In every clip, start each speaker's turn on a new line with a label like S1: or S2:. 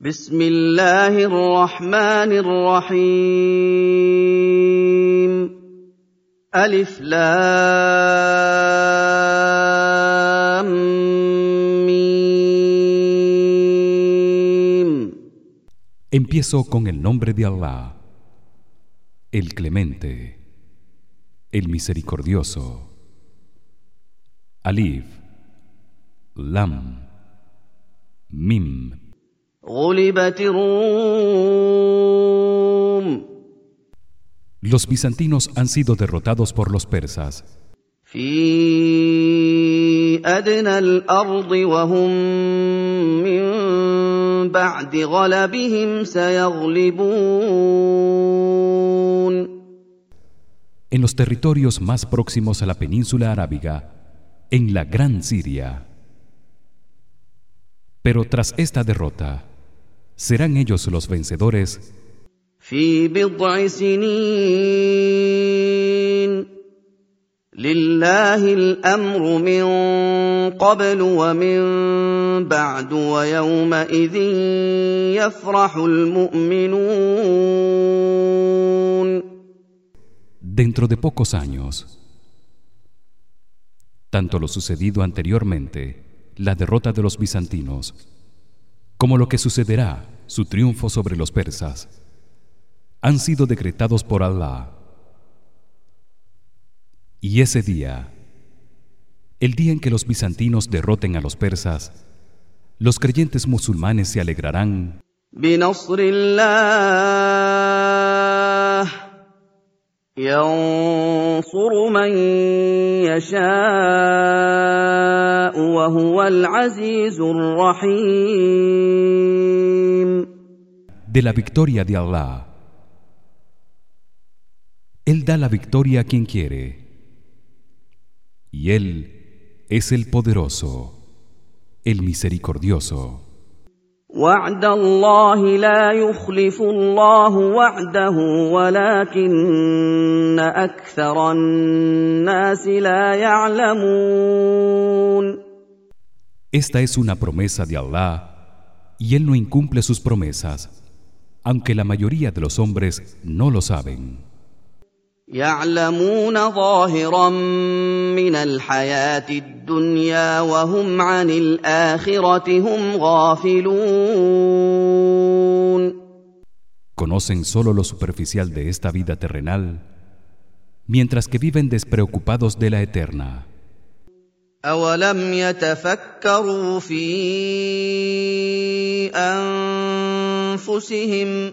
S1: بسم الله الرحمن الرحيم ألف لام ميم
S2: Empiezo con el nombre de Allah, el Clemente, el Misericordioso. Alif, Lam, Mim. Los bizantinos han sido derrotados por los persas. En los territorios más próximos a la península arábiga, en la Gran Siria. Pero tras esta derrota, serán ellos los vencedores
S1: في بضع سنين لله الامر من قبل ومن بعد ويومئذ يفرح المؤمنون
S2: dentro de pocos años. Tanto lo sucedido anteriormente, la derrota de los bizantinos, como lo que sucederá su triunfo sobre los persas han sido decretados por Allah y ese día el día en que los bizantinos derroten a los persas los creyentes musulmanes se alegrarán.
S1: ينصر من يشاء وهو العزيز الرحيم
S2: de la victoria de Allah. Él da la victoria a quien quiere. Y él es el poderoso, el misericordioso.
S1: وعد الله لا يخلف الله وعده ولكن أكثر الناس لا يعلمون
S2: Esta es una promesa de Allah y él no incumple sus promesas, aunque la mayoría de los hombres no lo saben.
S1: يعلمون ظاهرا من الحياه الدنيا وهم عن الاخره هم غافلون
S2: Conocen solo lo superficial de esta vida terrenal, mientras que viven despreocupados de la eterna.
S1: أولم يتفكروا في أنفسهم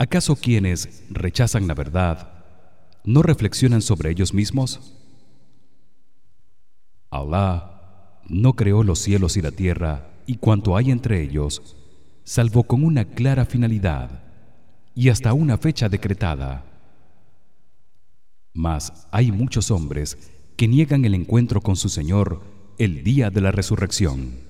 S2: ¿Acaso quienes rechazan la verdad no reflexionan sobre ellos mismos? Allah no creó los cielos y la tierra y cuanto hay entre ellos, salvo con una clara finalidad y hasta una fecha decretada. Mas hay muchos hombres que niegan el encuentro con su Señor el día de la resurrección.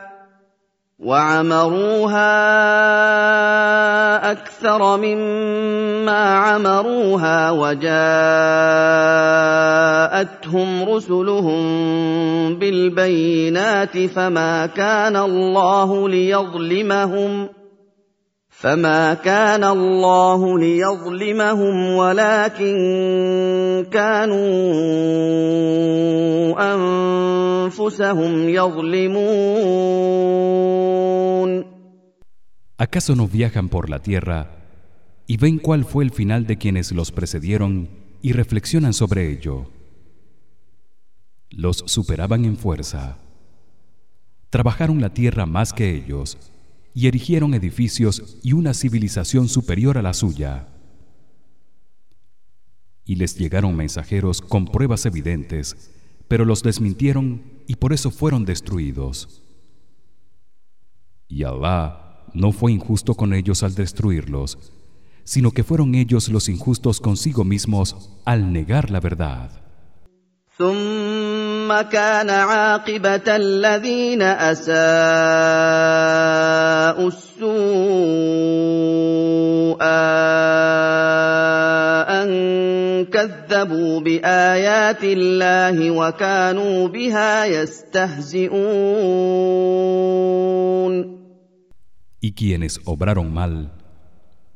S1: وعمروها أكثر مما عمروها وجاءتهم رسلهم بالبينات فما كان الله ليظلمهم فما كان الله ليظلمهم ولكن كانوا انفسهم يظلمون
S2: ¿Acaso no viajan por la tierra y ven cuál fue el final de quienes los precedieron y reflexionan sobre ello los superaban en fuerza trabajaron la tierra más que ellos y erigieron edificios y una civilización superior a la suya. Y les llegaron mensajeros con pruebas evidentes pero los desmintieron y por eso fueron destruidos. Y Allah no fue injusto con ellos al destruirlos sino que fueron ellos los injustos consigo mismos al negar la verdad
S1: ثم كان عاقبة الذين أساءوا السوء أن كذبوا بآيات الله وكانوا بها يستهزئون
S2: Y quienes obraron mal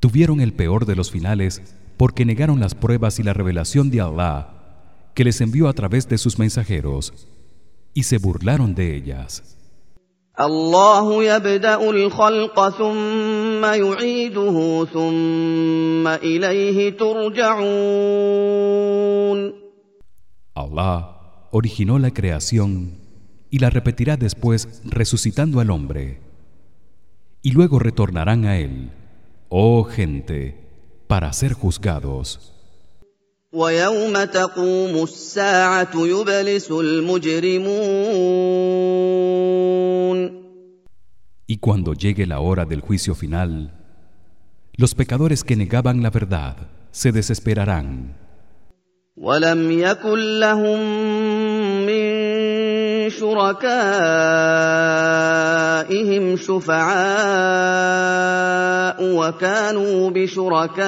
S2: tuvieron el peor de los finales porque negaron las pruebas y la revelación de Allah que les envió a través de sus mensajeros y se burlaron de ellas.
S1: الله يبدا الخلق ثم يعيده ثم اليه ترجعون
S2: Allah originó la creación y la repetirá después resucitando al hombre. Y luego retornarán a él, oh gente, para ser juzgados.
S1: ويوم تقوم الساعه يبلس المجرمون
S2: Y cuando llegue la hora del juicio final, los pecadores que negaban la verdad se desesperarán.
S1: ولم يكن لهم من شركائهم شفعاء وكانوا بشركائهم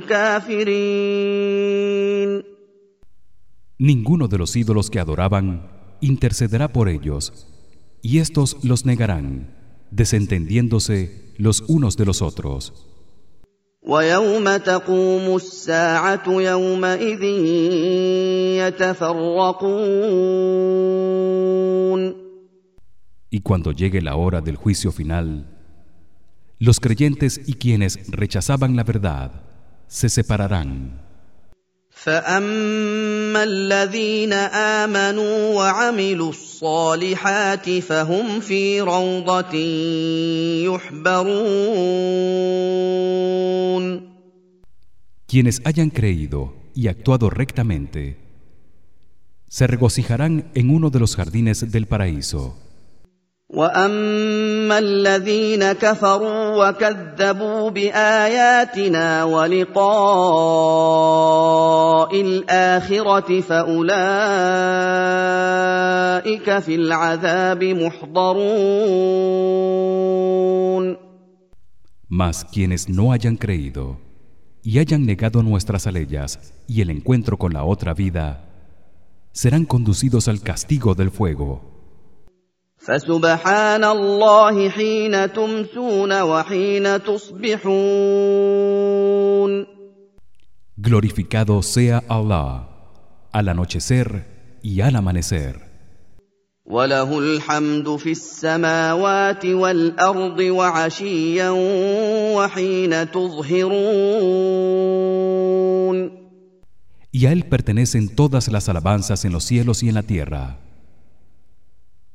S1: كافرين
S2: Ninguno de los ídolos que adoraban intercederá por ellos, y estos los negarán, desentendiéndose los unos de los otros.
S1: ويوم تقوم الساعة يومئذ يتفرقون
S2: Y cuando llegue la hora del juicio final, los creyentes y quienes rechazaban la verdad se separarán.
S1: فأما الذين آمنوا وعملوا الصالحات فهم في روضة يحبرون
S2: Quienes hayan creído y actuado rectamente se regocijarán en uno de los jardines del paraíso.
S1: واما الذين كفروا وكذبوا باياتنا ولقاء الاخره فاولئك في العذاب محضرون
S2: Mas quienes no hayan creído y hayan negado nuestras aleyas y el encuentro con la otra vida serán conducidos al castigo del fuego.
S1: فسبحان الله حين تمسون وحين تصبحون
S2: Glorificado sea Allah al anochecer y al amanecer.
S1: وله الحمد في السماوات والارض وعشيا وحين تظهرون
S2: Y a él pertenecen todas las alabanzas en los cielos y en la tierra.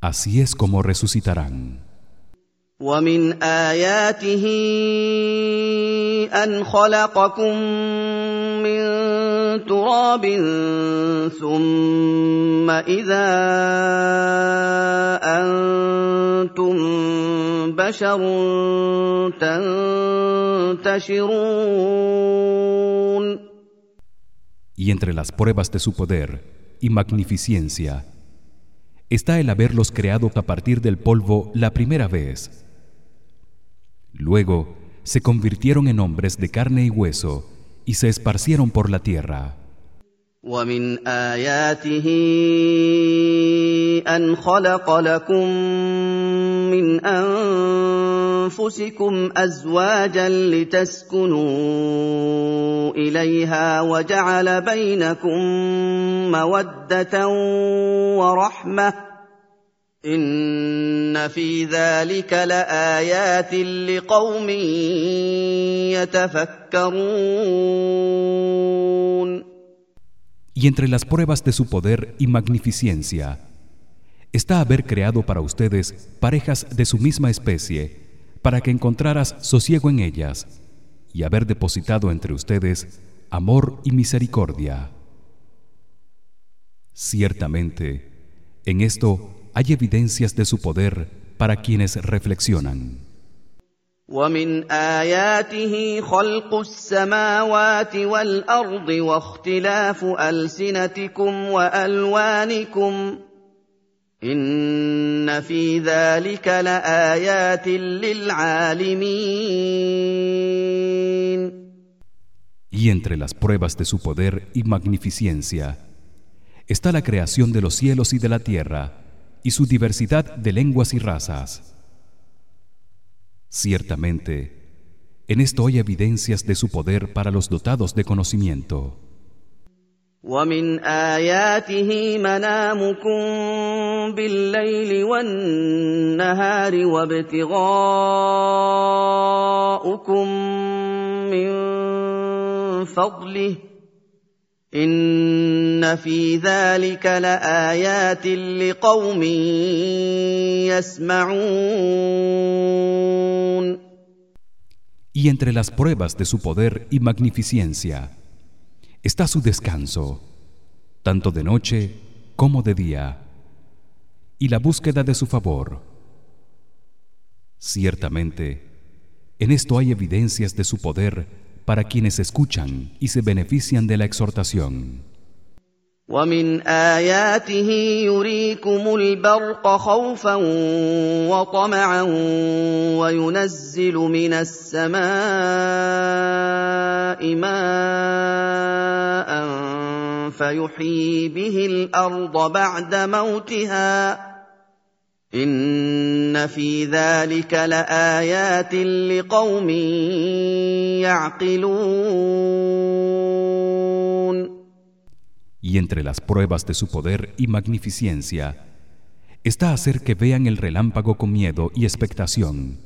S2: Así es como resucitarán.
S1: ومن اياته ان خلقكم من تراب ثم اذا انتم بشر تنتشرون
S2: Y entre las pruebas de su poder y magnificencia está el haberlos creado a partir del polvo la primera vez. Luego se convirtieron en hombres de carne y hueso y se esparcieron por la tierra.
S1: ومن اياته ان خلق لكم من انفسكم ازواجا لتسكنوا اليها وجعل بينكم موده ورحمه ان في ذلك لايات لقوم يتفكرون
S2: Y entre las pruebas de su poder y magnificencia está haber creado para ustedes parejas de su misma especie para que encontraras sosiego en ellas y haber depositado entre ustedes amor y misericordia. Ciertamente, en esto hay evidencias de su poder para quienes reflexionan.
S1: ومن آياته خلق السماوات والأرض واختلاف ألسنتكم وألوانكم إن في ذلك لآيات للعالمين
S2: Y entre las pruebas de su poder y magnificencia está la creación de los cielos y de la tierra y su diversidad de lenguas y razas. Ciertamente, en esto hay evidencias de su poder para los dotados de conocimiento.
S1: ومن آياته منامكم بالليل والنهار وابتغاؤكم من فضله إن في ذلك لآيات لقوم يسمعون
S2: Y entre las pruebas de su poder y magnificencia está su descanso, tanto de noche como de día, y la búsqueda de su favor. Ciertamente, en esto hay evidencias de su poder para quienes escuchan y se benefician de la exhortación.
S1: ومن آياته يريكم البرق خوفا وطمعا وينزل من السماء ماء فيحيي به الأرض بعد موتها إن في ذلك لآيات لقوم
S2: Y entre las pruebas de su poder y magnificencia está hacer que vean el relámpago con miedo y expectación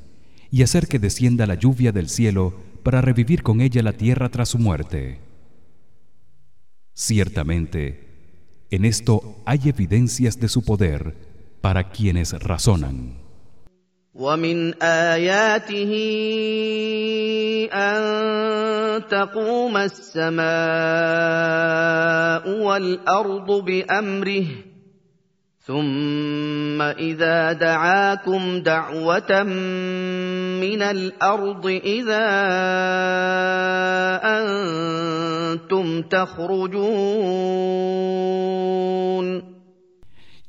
S2: y hacer que descienda la lluvia del cielo para revivir con ella la tierra tras su muerte. Ciertamente, en esto hay evidencias de su poder para quienes razonan.
S1: ومن آياته أن تقوم السماء والأرض بأمره ثم إذا دعاكم دعوة من الأرض إذا أنتم تخرجون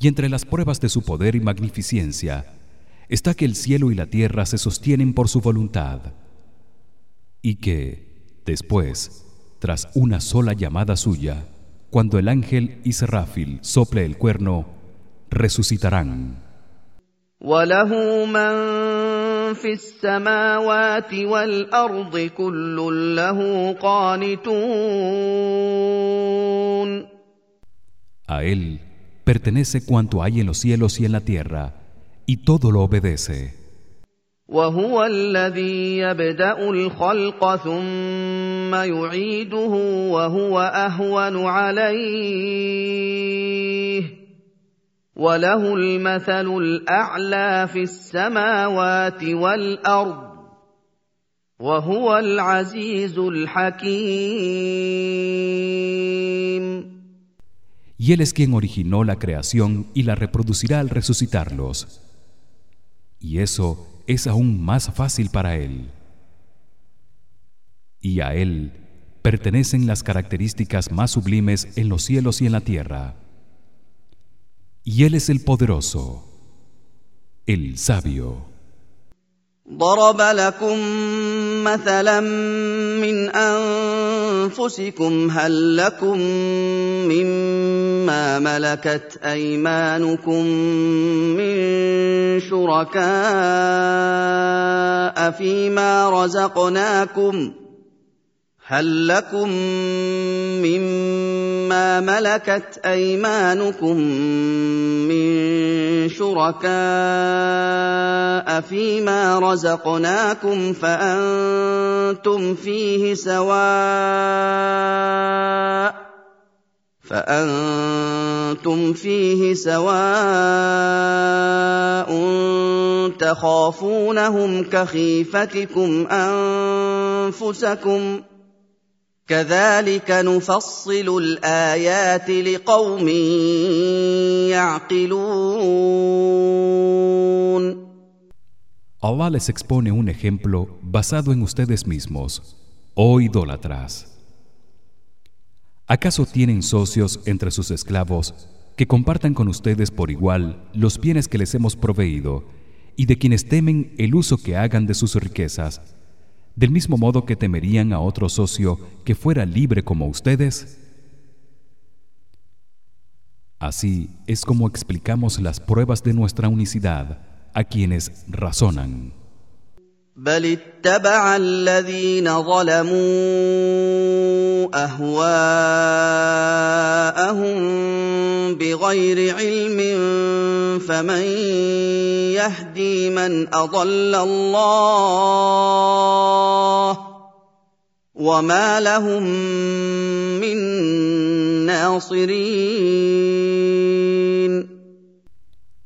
S2: Y entre las pruebas de su poder y magnificencia está que el cielo y la tierra se sostienen por su voluntad y que después tras una sola llamada suya cuando el ángel Israfil sople el cuerno resucitarán. a él pertenece cuanto hay en los cielos y en la tierra y todo lo obedece
S1: وهو الذي يبدا الخلق ثم يعيده وهو اهون عليه وله المثل الاعلى في السماوات والارض وهو العزيز الحكيم
S2: y él es quien originó la creación y la reproducirá al resucitarlos y eso es aún más fácil para él. Y a él pertenecen las características más sublimes en los cielos y en la tierra. Y él es el poderoso el sabio
S1: ضرب لكم مثلا من أنفسكم هل لكم مما ملكت أيمانكم من شركاء فيما رزقناكم هل لكم مما ملكت أيمانكم من شركاء فيما رزقناكم فأنتم فيه سواء فأنتم فيه سواء تخافونهم كخيفتكم أنفسكم كذلك نفصل الايات لقوم يعقلون
S2: Allah les expone un ejemplo basado en ustedes mismos, oh idólatras. ¿Acaso tienen socios entre sus esclavos que compartan con ustedes por igual los bienes que les hemos proveído y de quienes temen el uso que hagan de sus riquezas, del mismo modo que temerían a otro socio que fuera libre como ustedes? Así es como explicamos las pruebas de nuestra unicidad a quienes razonan.
S1: بل اتبع الذين ظلموا اهواءهم بغير علم فمن يهدي من اضل الله وما لهم من ناصرين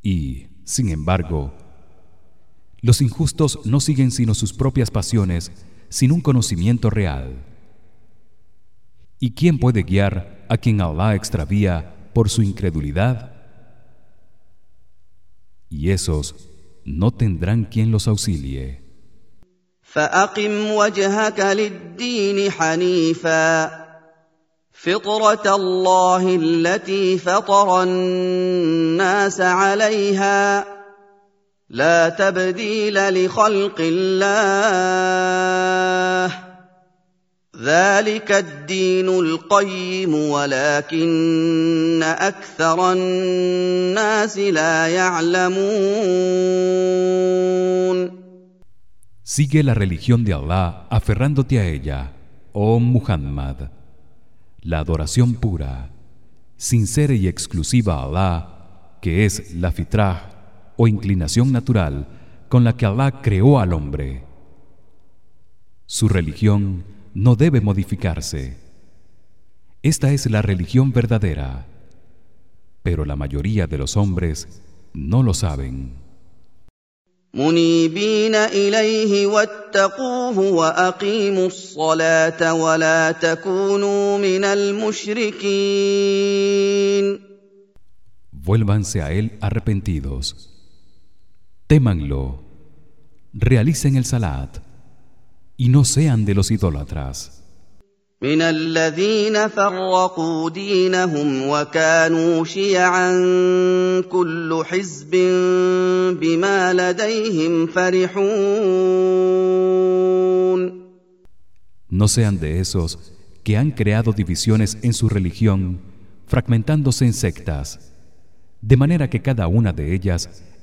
S2: Y, sin embargo, los injustos no siguen sino sus propias pasiones sin un conocimiento real. ¿Y quién puede guiar a quien Allah extravía por su incredulidad? Y esos no tendrán quien los auxilie.
S1: فاقم وجهك للدين حنيفا فطره الله التي فطر الناس عليها لا تبديل لخلق الله ذلك الدين القيم ولكن اكثر الناس لا يعلمون
S2: Sigue la religión de Allah aferrándote a ella, oh Muhammad. La adoración pura, sincera y exclusiva a Allah, que es la fitrah o inclinación natural con la que Allah creó al hombre. Su religión no debe modificarse. Esta es la religión verdadera, pero la mayoría de los hombres no lo saben.
S1: منيبين اليه واتقوه واقيموا الصلاه ولا تكونوا من المشركين
S2: Vuélvanse a él arrepentidos. Témanlo. Realicen el salat y no sean de los idólatras.
S1: من الذين فرقوا دينهم وكانوا شيعا كل حزب بما لديهم فرحون
S2: No sean de esos que han creado divisiones en su religión, fragmentándose en sectas, de manera que cada una de ellas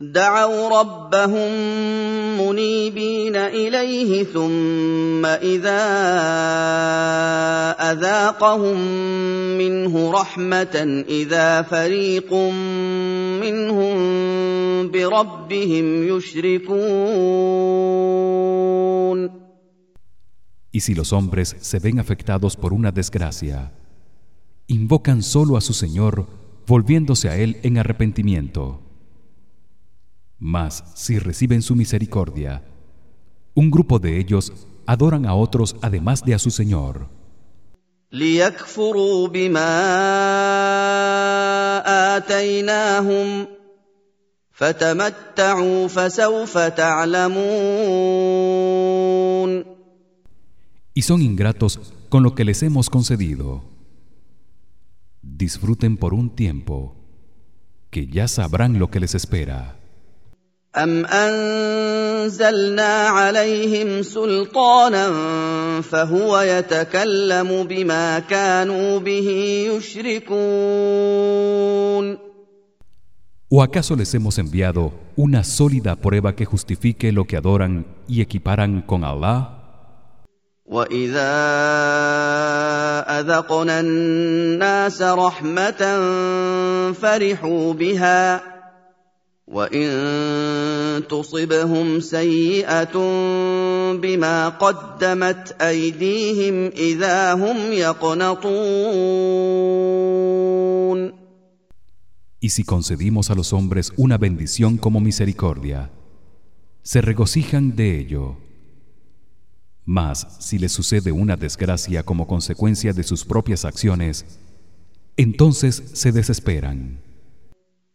S1: دعوا ربهم منيبين اليه ثم اذا اذاقهم منه رحمه اذا فريق منهم بربهم يشركون
S2: Y si los hombres se ven afectados por una desgracia, invocan solo a su Señor volviéndose a él en arrepentimiento. mas si reciben su misericordia un grupo de ellos adoran a otros además de a su Señor. y son ingratos con lo que les hemos concedido. Disfruten por un tiempo que ya sabrán lo que les espera.
S1: أم أنزلنا عليهم سلطانا فهو يتكلم بما كانوا به يشركون
S2: ¿O acaso les hemos enviado una sólida prueba que justifique lo que adoran y equiparan con Allah?
S1: واذا اذقنا الناس رحمه فرحوا بها وان تصبهم سيئه بما قدمت ايديهم اذا هم يقنطون
S2: Y si concedimos a los hombres una bendición como misericordia, se regocijan de ello. Mas si les sucede una desgracia como consecuencia de sus propias acciones, entonces se desesperan.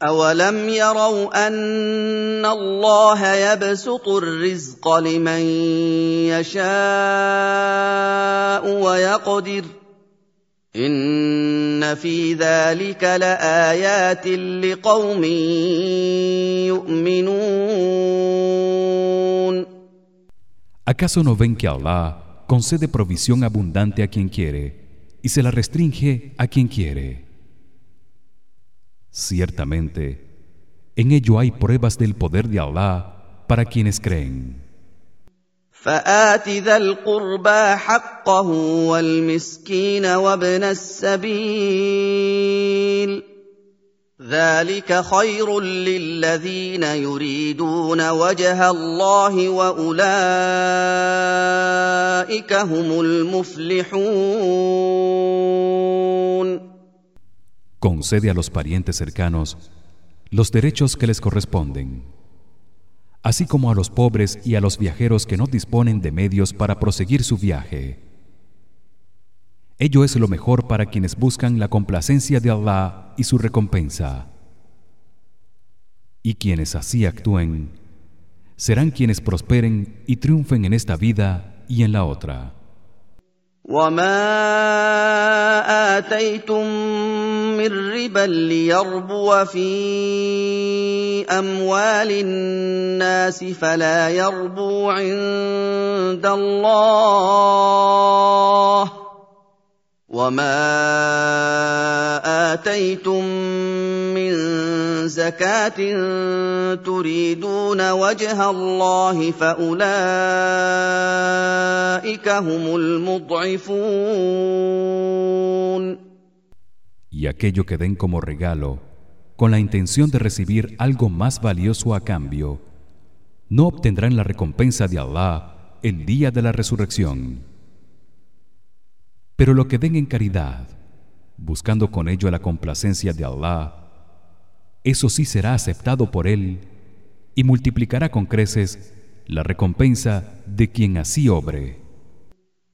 S1: أولم يروا أن الله يبسط الرزق لمن يشاء ويقدر إن في ذلك لآيات لقوم يؤمنون
S2: ¿Acaso no ven que Allah concede provisión abundante a quien quiere y se la restringe a quien quiere? Ciertamente, en ello hay pruebas del poder de Allah para quienes creen.
S1: فآت ذا القربى حقه والمسكين وابن السبيل ذلك خير للذين يريدون وجه الله واولئك هم المفلحون
S2: Concede a los parientes cercanos los derechos que les corresponden, así como a los pobres y a los viajeros que no disponen de medios para proseguir su viaje. Ello es lo mejor para quienes buscan la complacencia de Allah y su recompensa. Y quienes así actúen serán quienes prosperen y triunfen en esta vida y en la otra.
S1: وما اتيتم من ربا ليربو في أموال الناس فلا يربو عند الله وما آتيتم من زكاة تريدون وجه الله فأولئك هم المضعفون
S2: Y aquello que den como regalo con la intención de recibir algo más valioso a cambio no obtendrán la recompensa de Allah el día de la resurrección. Pero lo que den en caridad, buscando con ello la complacencia de Allah, eso sí será aceptado por él y multiplicará con creces la recompensa de quien así obre.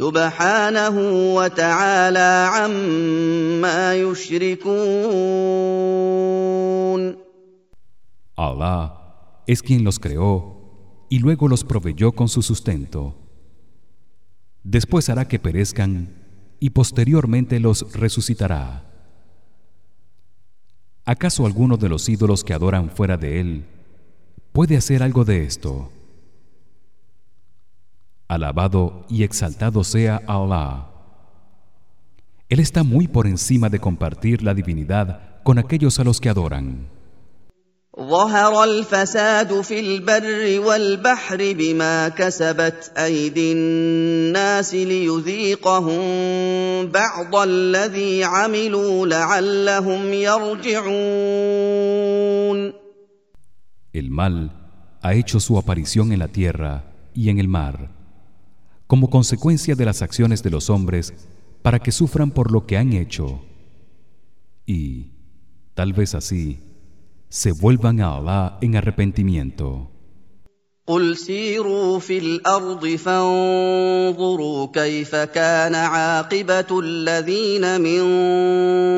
S1: سبحانه وتعالى عما يشركون
S2: Allah es quien los creó y luego los proveyó con su sustento. Después hará que perezcan y posteriormente los resucitará. ¿Acaso alguno de los ídolos que adoran fuera de él puede hacer algo de esto? Alabado y exaltado sea Allah. Él está muy por encima de compartir la divinidad con aquellos a los que adoran.
S1: ظهر الفساد في البر والبحر بما كسبت ايدي الناس ليذيقهم بعض الذي عملوا لعلهم يرجعون
S2: El mal ha hecho su aparición en la tierra y en el mar como consecuencia de las acciones de los hombres para que sufran por lo que han hecho y tal vez así se vuelvan a Allah en arrepentimiento
S1: قل سيروا في الارض فانظروا كيف كان عاقبه الذين من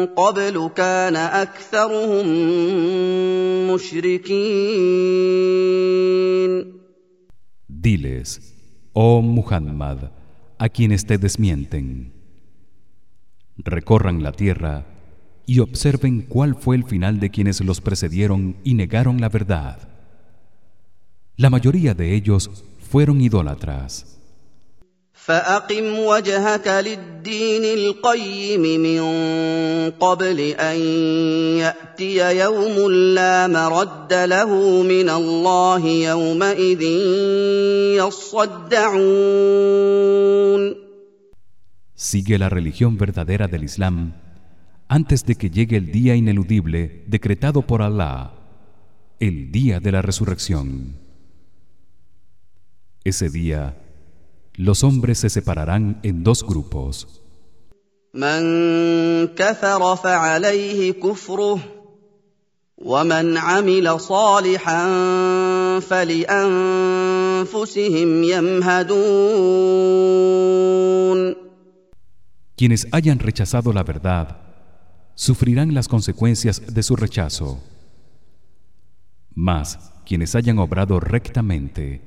S1: قبل كان اكثرهم مشركين
S2: Diles, oh Muhammad, a quienes te desmienten, recorran la tierra y observen cuál fue el final de quienes los precedieron y negaron la verdad. La mayoría de ellos fueron idólatras.
S1: فأقم وجهك للدين القيم من قبل أن يأتي يوم لا مرد له من الله يومئذ يصدعون
S2: Sigue la religión verdadera del Islam antes de que llegue el día ineludible decretado por Allah, el día de la resurrección. Ese día los hombres se separarán en dos grupos.
S1: من كفر فعليه كفره ومن عمل صالحا فلانفسهم يمهدون
S2: Quienes hayan rechazado la verdad sufrirán las consecuencias de su rechazo. Mas quienes hayan obrado rectamente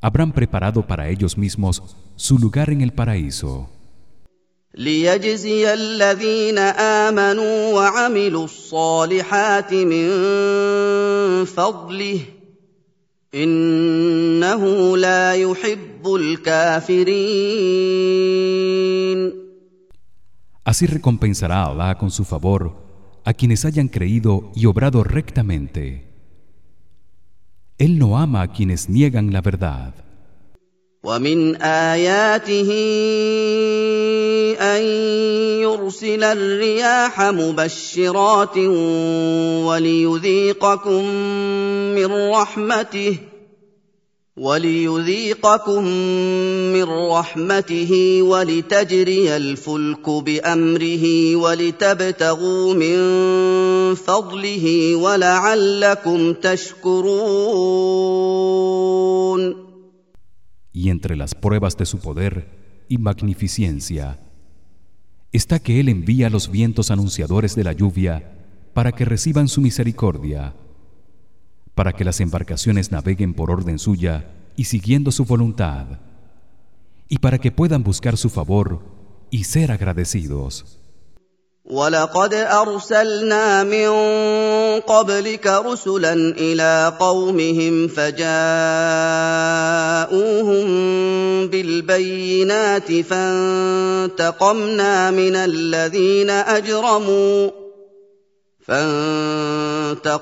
S2: habrán preparado para ellos mismos su lugar en el paraíso.
S1: ليجزي الذين امنوا وعملوا الصالحات من فضله انه لا يحب الكافرين
S2: Así recompensará Allah con su favor a quienes hayan creído y obrado rectamente. Él no ama a quienes niegan la verdad.
S1: ومن آياته أن يرسل الرياح مبشرات وليذيقكم من رحمته وليذيقكم من رحمته ولتجري الفلك بأمره ولتبتغوا من فضله ولعلكم تشكرون
S2: Y entre las pruebas de su poder y magnificencia está que él envía los vientos anunciadores de la lluvia para que reciban su misericordia, para que las embarcaciones naveguen por orden suya y siguiendo su voluntad, y para que puedan buscar su favor y ser agradecidos.
S1: ولقد ارسلنا من قبلك رسلا الى قومهم فجاءوهم بالبينات فانتقمنا من الذين اجرموا فانتقمنا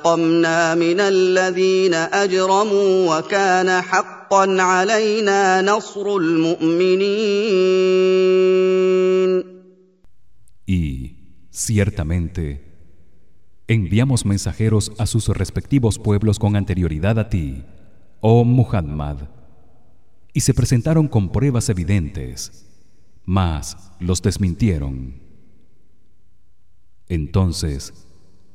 S1: من الذين اجرموا وكان حقا علينا نصر المؤمنين
S2: Y ciertamente enviamos mensajeros a sus respectivos pueblos con anterioridad a ti, oh Muhammad, y se presentaron con pruebas evidentes, mas los desmintieron. Entonces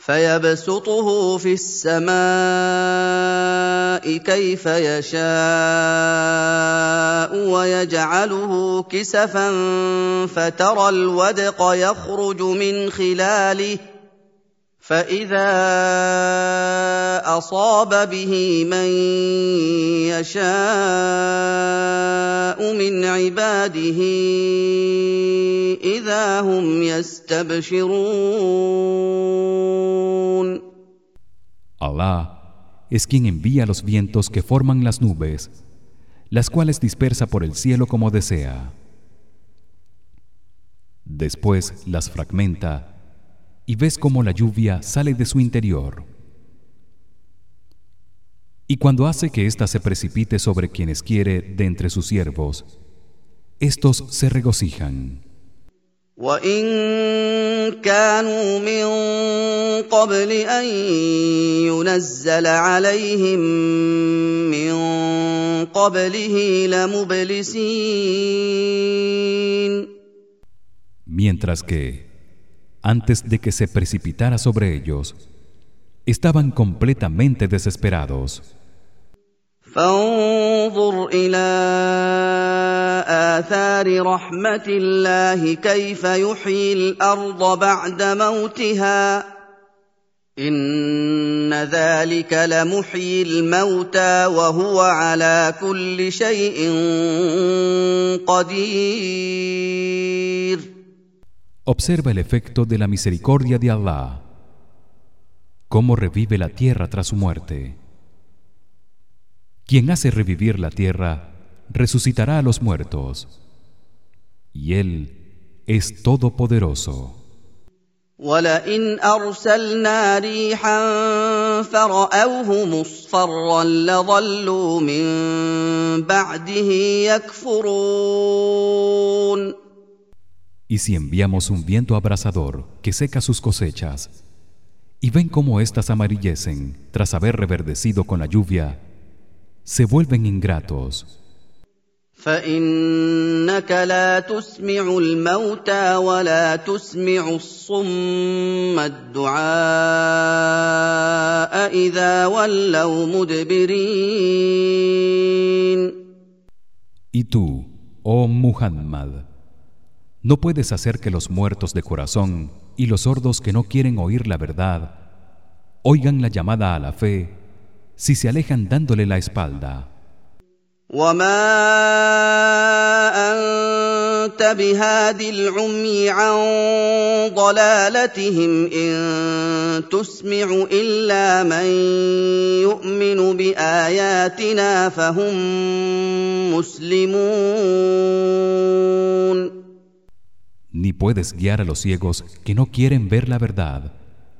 S1: فيبسطه في السماء كيف يشاء ويجعله كسفا فترى الودق يخرج من خلاله فاذا اصاب به من يشاء من عباده اذا هم يستبشرون
S2: Allah es quien envía los vientos que forman las nubes, las cuales dispersa por el cielo como desea. Después las fragmenta y ves cómo la lluvia sale de su interior. Y cuando hace que ésta se precipite sobre quienes quiere de entre sus siervos, estos se regocijan.
S1: وان كانوا من قبل ان ينزل عليهم من قبله لمبلسين
S2: Mientras que antes de que se precipitara sobre ellos estaban completamente desesperados.
S1: فانظر الى اثار رحمه الله كيف يحيي الارض بعد موتها ان ذلك لمحيي الموتى وهو على كل شيء قدير
S2: Observa el efecto de la misericordia de Allah cómo revive la tierra tras su muerte. Quien hace revivir la tierra resucitará a los muertos. Y él es todopoderoso.
S1: ولئن ارسلنا ريحا فرأوه مصفرا لظلوا من بعده يكفرون
S2: Y si enviamos un viento abrasador que seca sus cosechas y ven cómo éstas amarillecen tras haber reverdecido con la lluvia, se vuelven ingratos.
S1: فإنك لا تسمع الموتى ولا تسمع الصم الدعاء إذا ولوا مدبرين
S2: Y tú, oh Muhammad, no puedes hacer que los muertos de corazón y los sordos que no quieren oír la verdad oigan la llamada a la fe si se alejan dándole la espalda ni puedes guiar a los ciegos que no quieren ver la verdad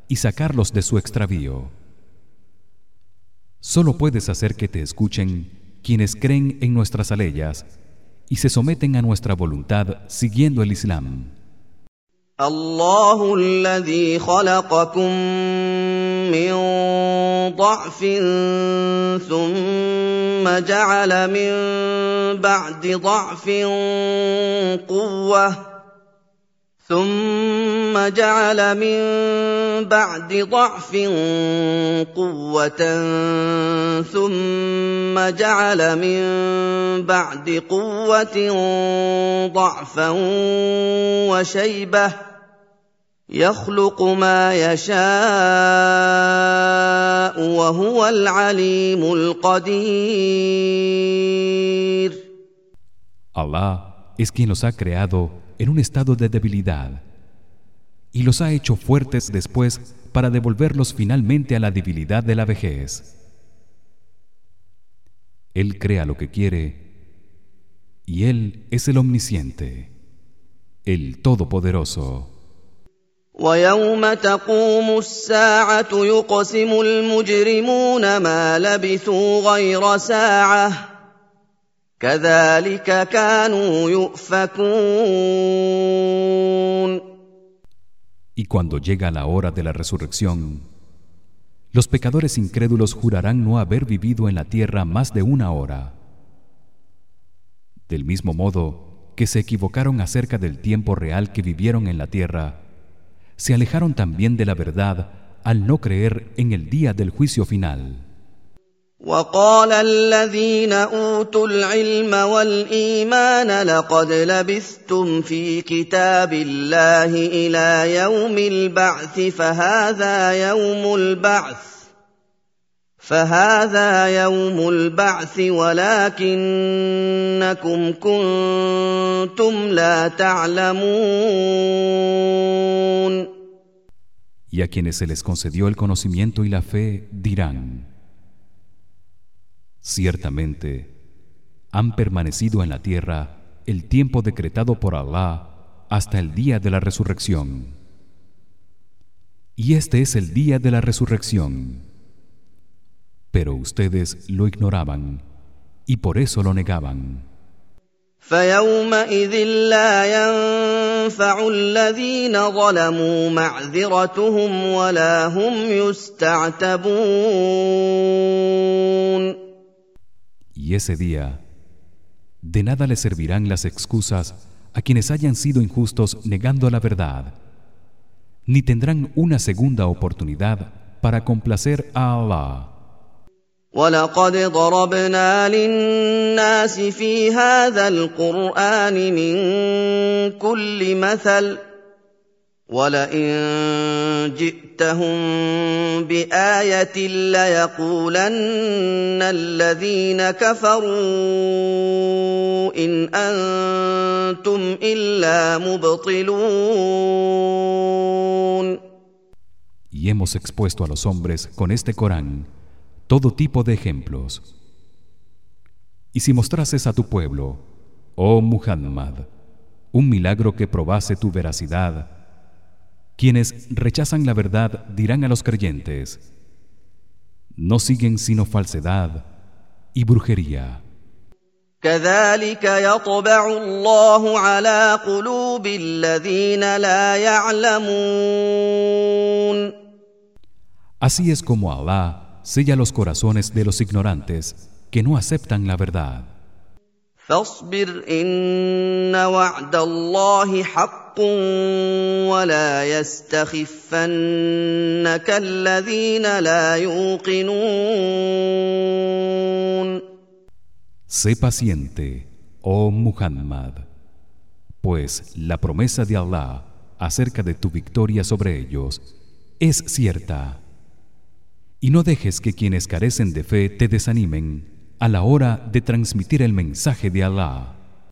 S2: y sacarlos de su extravío. Solo puedes hacer que te escuchen quienes creen en nuestras aleyas y se someten a nuestra voluntad siguiendo el Islam.
S1: Allahu ثم جعل من بعد ضعف قوة ثم جعل من بعد قوة ضعفا وشيبة يخلق ما يشاء وهو العليم القدير.
S2: Allah es quien los ha creado en un estado de debilidad y los ha hecho fuertes después para devolverlos finalmente a la debilidad de la vejez. Él crea lo que quiere y él es el omnisciente, el todopoderoso.
S1: ويوم تقوم الساعه يقسم المجرمون ما لبثوا غير ساعه كذلك كانوا يؤفكون
S2: Y cuando llega la hora de la resurrección, los pecadores incrédulos jurarán no haber vivido en la tierra más de una hora. Del mismo modo que se equivocaron acerca del tiempo real que vivieron en la tierra, se alejaron también de la verdad al no creer en el día del juicio final.
S1: وقال الذين أوتوا العلم والإيمان لقد لبثتم في كتاب الله إلى يوم البعث فهذا يوم البعث فهذا يوم البعث ولكنكم كنتم لا تعلمون.
S2: Y a quienes se les concedió el conocimiento y la fe dirán: Ciertamente han permanecido en la tierra el tiempo decretado por Allah hasta el día de la resurrección. Y este es el día de la resurrección. pero ustedes lo ignoraban y por eso lo negaban
S1: فيومئذ لا ينفع الذين ظلموا معذرتهم ولا هم يستعتبون
S2: Y ese día de nada les servirán las excusas a quienes hayan sido injustos negando la verdad ni tendrán una segunda oportunidad para complacer a Allah
S1: ولقد ضربنا للناس في هذا القران من كل مثل ولئن جئتهم بايه ليقولن الذين كفروا ان انتم الا مبطلون
S2: Y hemos expuesto a los hombres con este Corán todo tipo de ejemplos. Y si mostrases a tu pueblo, oh Muhammad, un milagro que probase tu veracidad, quienes rechazan la verdad dirán a los creyentes: No siguen sino falsedad y brujería. Así es como Allah sella los corazones de los ignorantes que no aceptan la verdad. Sé paciente, oh Muhammad, pues la promesa de Allah acerca de tu victoria sobre ellos es cierta. Y no dejes que quienes carecen de fe te desanimen a la hora de transmitir el mensaje de Allah